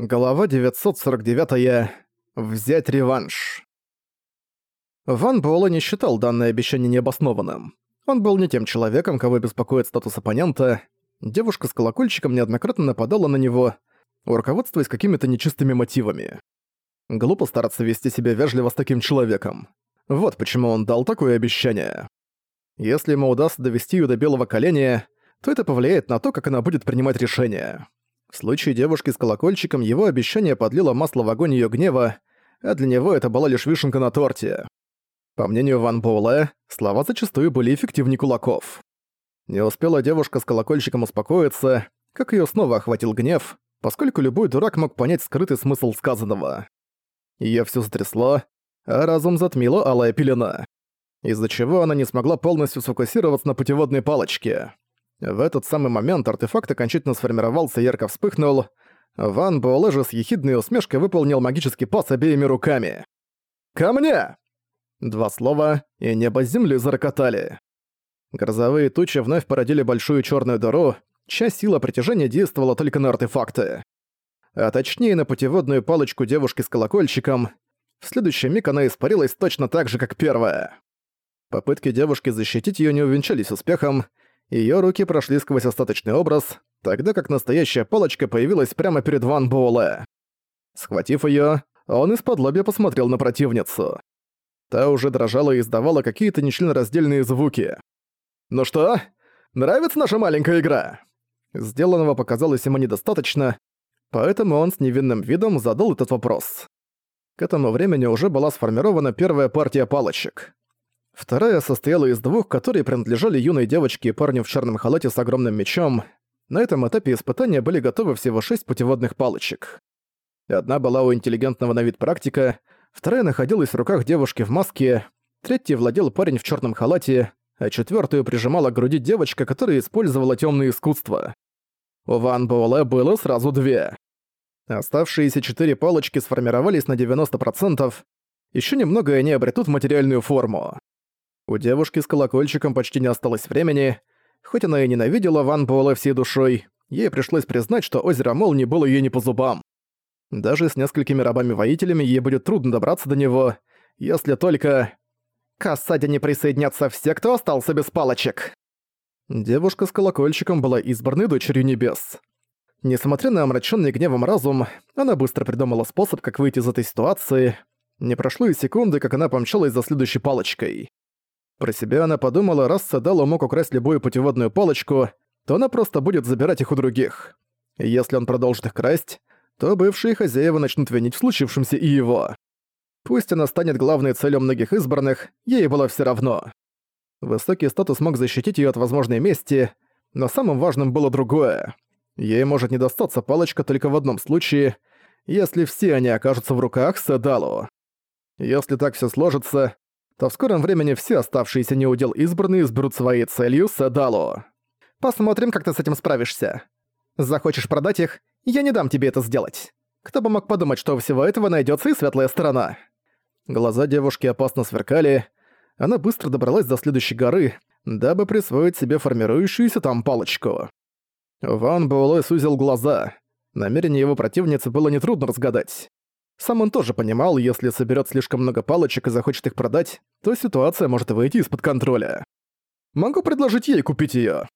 Глава 949. -я. Взять реванш. Ван Буэлэ не считал данное обещание необоснованным. Он был не тем человеком, кого беспокоит статус оппонента. Девушка с колокольчиком неоднократно нападала на него, руководствуясь какими-то нечистыми мотивами. Глупо стараться вести себя вежливо с таким человеком. Вот почему он дал такое обещание. Если ему удастся довести её до белого коленя, то это повлияет на то, как она будет принимать решения. В случае девушки с колокольчиком его обещание подлило масло в огонь её гнева, а для него это была лишь вишенка на торте. По мнению Ван Боуле, слова зачастую были эффективнее кулаков. Не успела девушка с колокольчиком успокоиться, как её снова охватил гнев, поскольку любой дурак мог понять скрытый смысл сказанного. Её всё затрясло, а разум затмила алая пелена, из-за чего она не смогла полностью сфокусироваться на путеводной палочке. В этот самый момент артефакт окончательно сформировался и ярко вспыхнул. Ван Буэлэ с ехидной усмешкой выполнил магический пас обеими руками. «Ко мне!» Два слова, и небо с земли зарокотали. Грозовые тучи вновь породили большую черную дыру, чья сила притяжения действовала только на артефакты. А точнее на путеводную палочку девушки с колокольчиком. В следующий миг она испарилась точно так же, как первая. Попытки девушки защитить ее не увенчались успехом, Её руки прошли сквозь остаточный образ, тогда как настоящая палочка появилась прямо перед Ван Буэлэ. Схватив её, он из-под лобья посмотрел на противницу. Та уже дрожала и издавала какие-то нечленораздельные звуки. «Ну что, нравится наша маленькая игра?» Сделанного показалось ему недостаточно, поэтому он с невинным видом задал этот вопрос. К этому времени уже была сформирована первая партия палочек. Вторая состояла из двух, которые принадлежали юной девочке и парню в черном халате с огромным мечом. На этом этапе испытания были готовы всего шесть путеводных палочек. Одна была у интеллигентного на вид практика, вторая находилась в руках девушки в маске, третий владел парень в черном халате, а четвертую прижимала к груди девочка, которая использовала темное искусство. У Ван Буэлэ было сразу две. Оставшиеся четыре палочки сформировались на 90%, еще немного и они обретут материальную форму. У девушки с колокольчиком почти не осталось времени. Хоть она и ненавидела Ван Буэлэ всей душой, ей пришлось признать, что озеро Молнии было ей не по зубам. Даже с несколькими рабами-воителями ей будет трудно добраться до него, если только... К осаде не присоединятся все, кто остался без палочек. Девушка с колокольчиком была избранной дочерью небес. Несмотря на омраченный гневом разум, она быстро придумала способ, как выйти из этой ситуации. Не прошло и секунды, как она помчалась за следующей палочкой. Про себя она подумала, раз Садало мог украсть любую путеводную палочку, то она просто будет забирать их у других. И если он продолжит их красть, то бывшие хозяева начнут винить в случившемся и его. Пусть она станет главной целью многих избранных, ей было все равно. Высокий статус мог защитить ее от возможной мести, но самым важным было другое. Ей может не достаться палочка только в одном случае, если все они окажутся в руках Седалу. Если так все сложится, то в скором времени все оставшиеся неудел избранные сберут своей целью Седалу. Посмотрим, как ты с этим справишься. Захочешь продать их, я не дам тебе это сделать. Кто бы мог подумать, что у всего этого найдется и светлая сторона. Глаза девушки опасно сверкали. Она быстро добралась до следующей горы, дабы присвоить себе формирующуюся там палочку. Ван Буэлэ сузил глаза. Намерение его противницы было нетрудно разгадать. Сам он тоже понимал, если соберет слишком много палочек и захочет их продать, то ситуация может выйти из-под контроля. Могу предложить ей купить ее.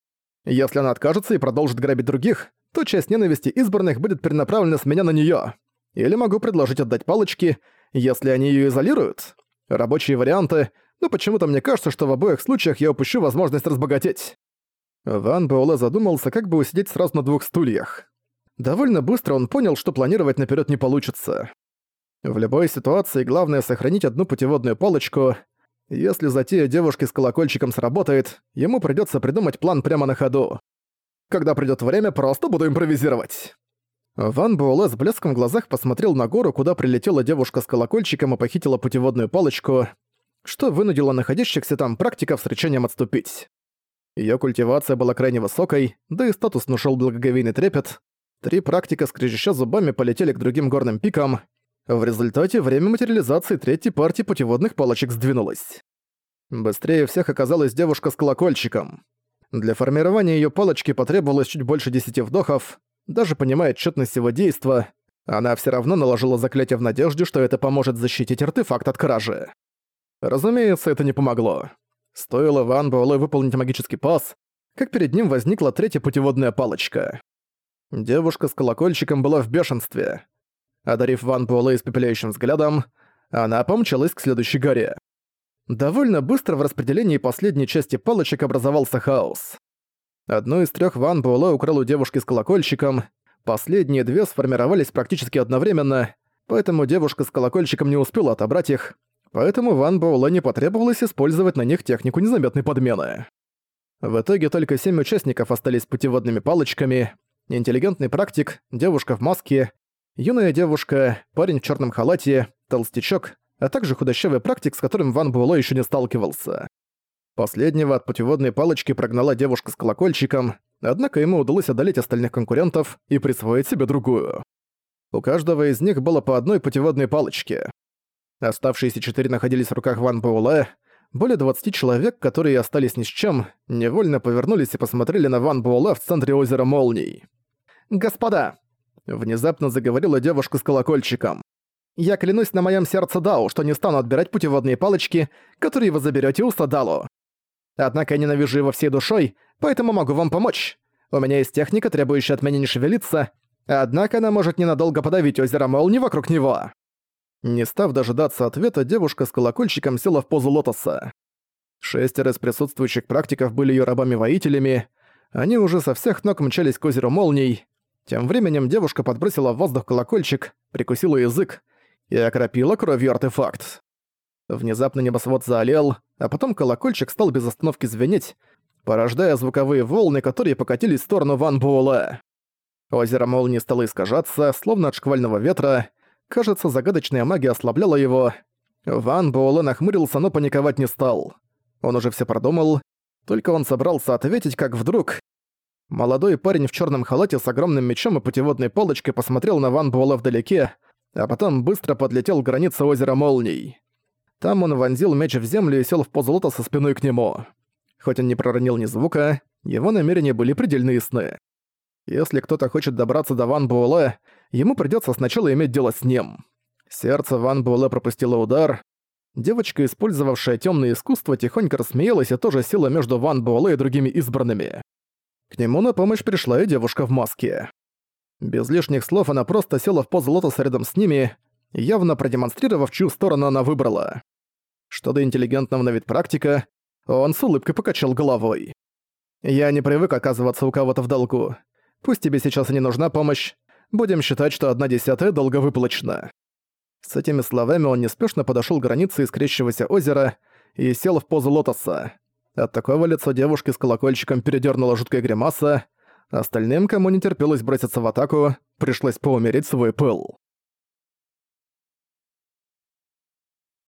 Если она откажется и продолжит грабить других, то часть ненависти избранных будет перенаправлена с меня на нее. Или могу предложить отдать палочки, если они ее изолируют. Рабочие варианты, но почему-то мне кажется, что в обоих случаях я упущу возможность разбогатеть. Ван Буэлэ задумался, как бы усидеть сразу на двух стульях. Довольно быстро он понял, что планировать наперед не получится. В любой ситуации главное сохранить одну путеводную палочку. Если затея девушки с колокольчиком сработает, ему придётся придумать план прямо на ходу. Когда придёт время, просто буду импровизировать. Ван Буэлэ с блеском в глазах посмотрел на гору, куда прилетела девушка с колокольчиком и похитила путеводную палочку, что вынудило находящихся там практиков с рычанием отступить. Её культивация была крайне высокой, да и статус внушил благоговейный трепет. Три практика, скрежеща зубами, полетели к другим горным пикам, в результате время материализации третьей партии путеводных палочек сдвинулось. Быстрее всех оказалась девушка с колокольчиком. Для формирования её палочки потребовалось чуть больше десяти вдохов. Даже понимая тщетность его действа, Она все равно наложила заклятие в надежде, что это поможет защитить артефакт от кражи. Разумеется, это не помогло. Стоило Ван Буэлэ выполнить магический пас, как перед ним возникла третья путеводная палочка. Девушка с колокольчиком была в бешенстве. Одарив Ван Буэлэ испепеляющим взглядом, она помчалась к следующей горе. Довольно быстро в распределении последней части палочек образовался хаос. Одну из трех Ван Буэлэ украл у девушки с колокольчиком, последние две сформировались практически одновременно, поэтому девушка с колокольчиком не успела отобрать их, поэтому Ван Буэлэ не потребовалось использовать на них технику незаметной подмены. В итоге только семь участников остались путеводными палочками, интеллигентный практик, девушка в маске, юная девушка, парень в черном халате, толстячок, а также худощавый практик, с которым Ван Буэлэ еще не сталкивался. Последнего от путеводной палочки прогнала девушка с колокольчиком, однако ему удалось одолеть остальных конкурентов и присвоить себе другую. У каждого из них было по одной путеводной палочке. Оставшиеся четыре находились в руках Ван Буэлэ. Более 20 человек, которые остались ни с чем, невольно повернулись и посмотрели на Ван Буэлэ в центре озера Молний. «Господа!» — внезапно заговорила девушка с колокольчиком. «Я клянусь на моем сердце Дау, что не стану отбирать путеводные палочки, которые вы заберете у Садалу. Однако я ненавижу его всей душой, поэтому могу вам помочь. У меня есть техника, требующая от меня не шевелиться, однако она может ненадолго подавить озеро Молнии вокруг него». Не став дожидаться ответа, девушка с колокольчиком села в позу лотоса. Шестеро из присутствующих практиков были её рабами-воителями, они уже со всех ног мчались к озеру молний. Тем временем девушка подбросила в воздух колокольчик, прикусила язык и окропила кровью артефакт. Внезапно небосвод заолел, а потом колокольчик стал без остановки звенеть, порождая звуковые волны, которые покатились в сторону Ван Буэлэ. Озеро молнии стало искажаться, словно от шквального ветра, Кажется, загадочная магия ослабляла его. Ван Буэлэ нахмурился, но паниковать не стал. Он уже все продумал, только он собрался ответить, как вдруг... Молодой парень в черном халате с огромным мечом и путеводной палочкой посмотрел на Ван Буэлэ вдалеке, а потом быстро подлетел к границе озера Молний. Там он вонзил меч в землю и сел в позу лота со спиной к нему. Хоть он не проронил ни звука, его намерения были предельно ясны. Если кто-то хочет добраться до Ван Буэлэ, ему придётся сначала иметь дело с ним. Сердце Ван Буэлэ пропустило удар. Девочка, использовавшая тёмное искусство, тихонько рассмеялась и тоже села между Ван Буэлэ и другими избранными. К нему на помощь пришла и девушка в маске. Без лишних слов она просто села в позу лотоса рядом с ними, явно продемонстрировав, чью сторону она выбрала. Что до интеллигентного на вид практика, он с улыбкой покачал головой. «Я не привык оказываться у кого-то в долгу. Пусть тебе сейчас и не нужна помощь, будем считать, что одна десятая долго выплачена». С этими словами он неспешно подошёл к границе искрящегося озера и сел в позу лотоса. От такого лицо девушки с колокольчиком передёрнула жуткая гримаса, остальным, кому не терпелось броситься в атаку, пришлось поумерить свой пыл.